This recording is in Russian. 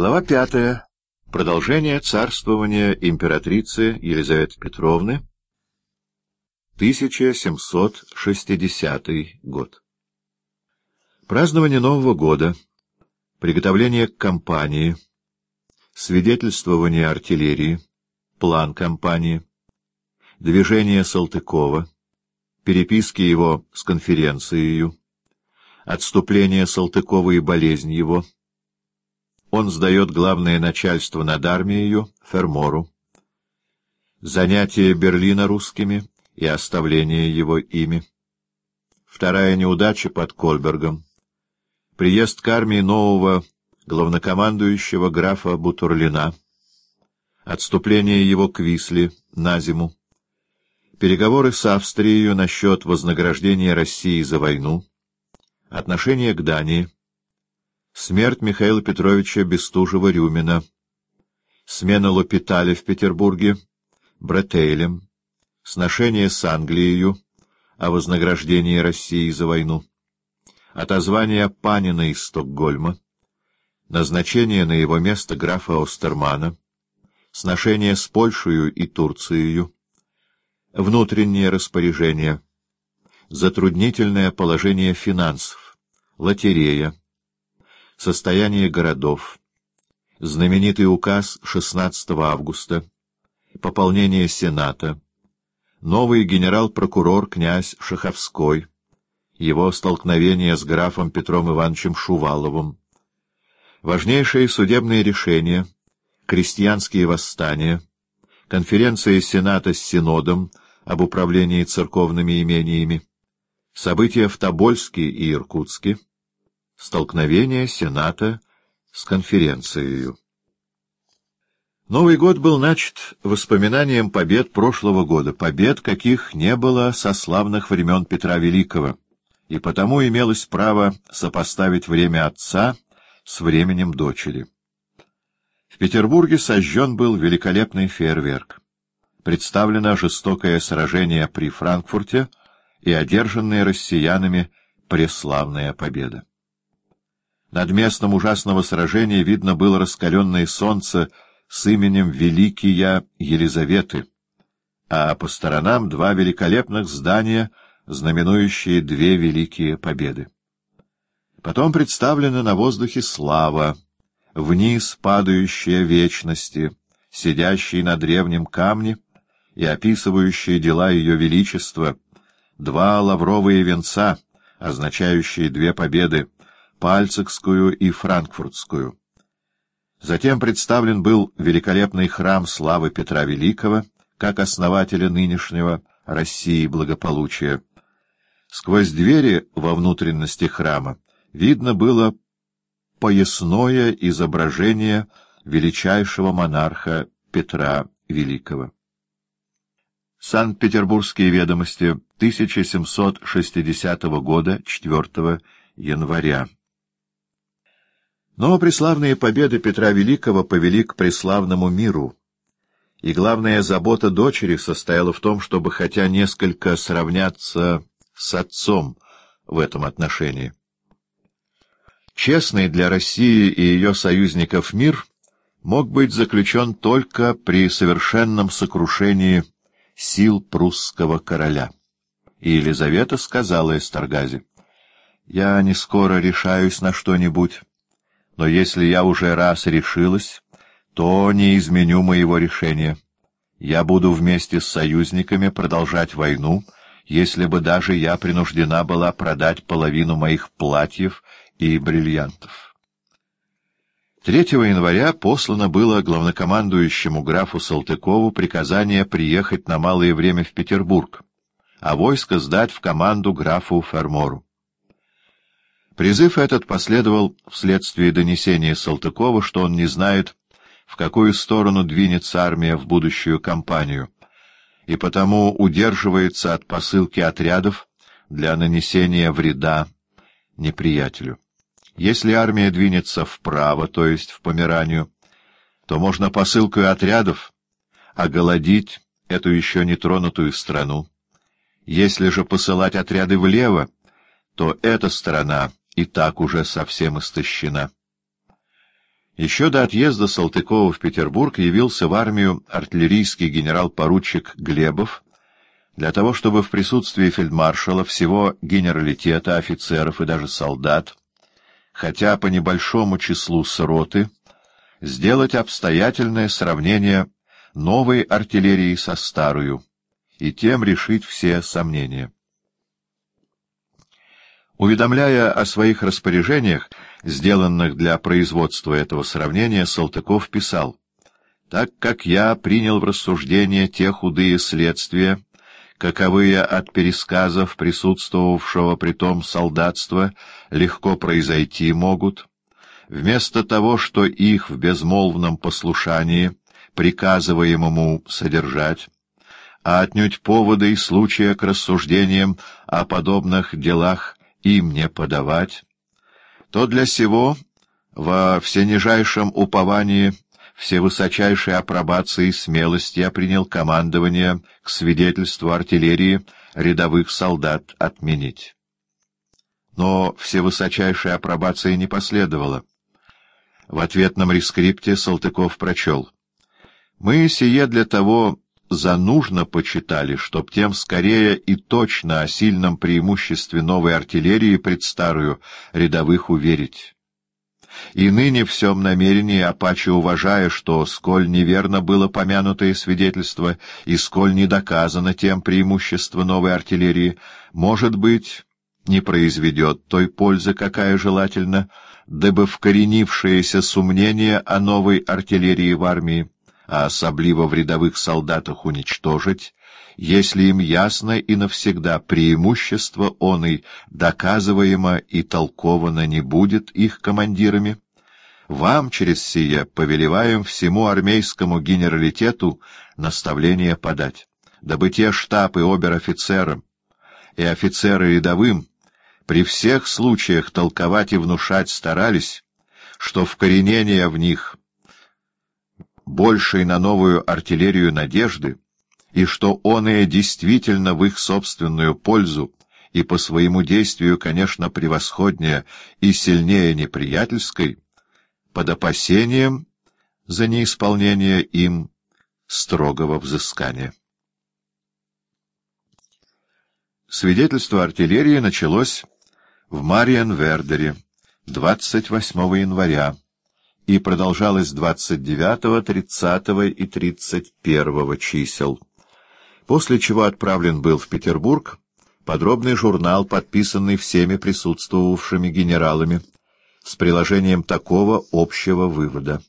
Глава пятая. Продолжение царствования императрицы Елизаветы Петровны. 1760 год. Празднование Нового года, приготовление к кампании, свидетельствование артиллерии, план кампании, движение Салтыкова, переписки его с конференцией, отступление Салтыкова и болезнь его — он сдает главное начальство над армией Фермору. Занятие Берлина русскими и оставление его ими. Вторая неудача под Кольбергом. Приезд к армии нового главнокомандующего графа Бутурлина. Отступление его к Висле на зиму. Переговоры с Австрией насчет вознаграждения России за войну. Отношение к Дании. Смерть Михаила Петровича Бестужева-Рюмина. Смена Лопиталя в Петербурге. Бретейлем. Сношение с Англией о вознаграждении России за войну. Отозвание Панина из Стокгольма. Назначение на его место графа Остермана. Сношение с Польшей и Турцией. Внутреннее распоряжение. Затруднительное положение финансов. Лотерея состояние городов, знаменитый указ 16 августа, пополнение Сената, новый генерал-прокурор князь Шаховской, его столкновение с графом Петром Ивановичем Шуваловым, важнейшие судебные решения, крестьянские восстания, конференция Сената с Синодом об управлении церковными имениями, события в Тобольске и Иркутске, Столкновение Сената с конференцией. Новый год был начат воспоминанием побед прошлого года, побед, каких не было со славных времен Петра Великого, и потому имелось право сопоставить время отца с временем дочери. В Петербурге сожжен был великолепный фейерверк. Представлено жестокое сражение при Франкфурте и одержанная россиянами преславная победа. Над местом ужасного сражения видно было раскаленное солнце с именем Великия Елизаветы, а по сторонам два великолепных здания, знаменующие две великие победы. Потом представлена на воздухе слава, вниз падающая вечности, сидящий на древнем камне и описывающие дела ее величества, два лавровые венца, означающие две победы, Пальцикскую и Франкфуртскую. Затем представлен был великолепный храм славы Петра Великого, как основателя нынешнего России благополучия. Сквозь двери во внутренности храма видно было поясное изображение величайшего монарха Петра Великого. Санкт-Петербургские ведомости 1760 года, 4 января. Но преславные победы Петра Великого повели к преславному миру, и главная забота дочери состояла в том, чтобы хотя несколько сравняться с отцом в этом отношении. Честный для России и ее союзников мир мог быть заключен только при совершенном сокрушении сил прусского короля. И Елизавета сказала Эстергазе, «Я не скоро решаюсь на что-нибудь» но если я уже раз решилась, то не изменю моего решения. Я буду вместе с союзниками продолжать войну, если бы даже я принуждена была продать половину моих платьев и бриллиантов. 3 января послано было главнокомандующему графу Салтыкову приказание приехать на малое время в Петербург, а войско сдать в команду графу Фермору. Призыв этот последовал вследствие донесения Салтыкова, что он не знает, в какую сторону двинется армия в будущую кампанию, и потому удерживается от посылки отрядов для нанесения вреда неприятелю. Если армия двинется вправо, то есть в Померанию, то можно посылкой отрядов оголодить эту еще нетронутую страну. Если же посылать отряды влево, то эта сторона — и так уже совсем истощена. Еще до отъезда Салтыкова в Петербург явился в армию артиллерийский генерал-поручик Глебов для того, чтобы в присутствии фельдмаршала, всего генералитета, офицеров и даже солдат, хотя по небольшому числу сроты, сделать обстоятельное сравнение новой артиллерии со старую и тем решить все сомнения. Уведомляя о своих распоряжениях, сделанных для производства этого сравнения, Салтыков писал, «Так как я принял в рассуждение те худые следствия, каковые от пересказов присутствовавшего при том солдатства легко произойти могут, вместо того, что их в безмолвном послушании приказываемому содержать, а отнюдь поводы и случая к рассуждениям о подобных делах им не подавать, то для сего во всенижайшем уповании всевысочайшей апробации и смелости я принял командование к свидетельству артиллерии рядовых солдат отменить. Но всевысочайшей апробации не последовало. В ответном рескрипте Салтыков прочел. «Мы сие для того за нужно почитали, чтоб тем скорее и точно о сильном преимуществе новой артиллерии пред старую рядовых уверить. И ныне всем намерении, опаче уважая, что, сколь неверно было помянутое свидетельство и сколь не доказано тем преимущество новой артиллерии, может быть, не произведет той пользы, какая желательно, дабы вкоренившееся сомнение о новой артиллерии в армии а особливо в рядовых солдатах уничтожить, если им ясно и навсегда преимущество оной доказываемо и толковано не будет их командирами, вам через сие повелеваем всему армейскому генералитету наставление подать, дабы те штабы обер-офицерам и офицеры рядовым при всех случаях толковать и внушать старались, что вкоренение в них большей на новую артиллерию надежды, и что оное действительно в их собственную пользу и по своему действию, конечно, превосходнее и сильнее неприятельской, под опасением за неисполнение им строгого взыскания. Свидетельство артиллерии началось в Мариенвердере 28 января и продолжалось 29, 30 и 31 чисел, после чего отправлен был в Петербург подробный журнал, подписанный всеми присутствовавшими генералами, с приложением такого общего вывода.